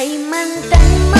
ให้มันเต็ม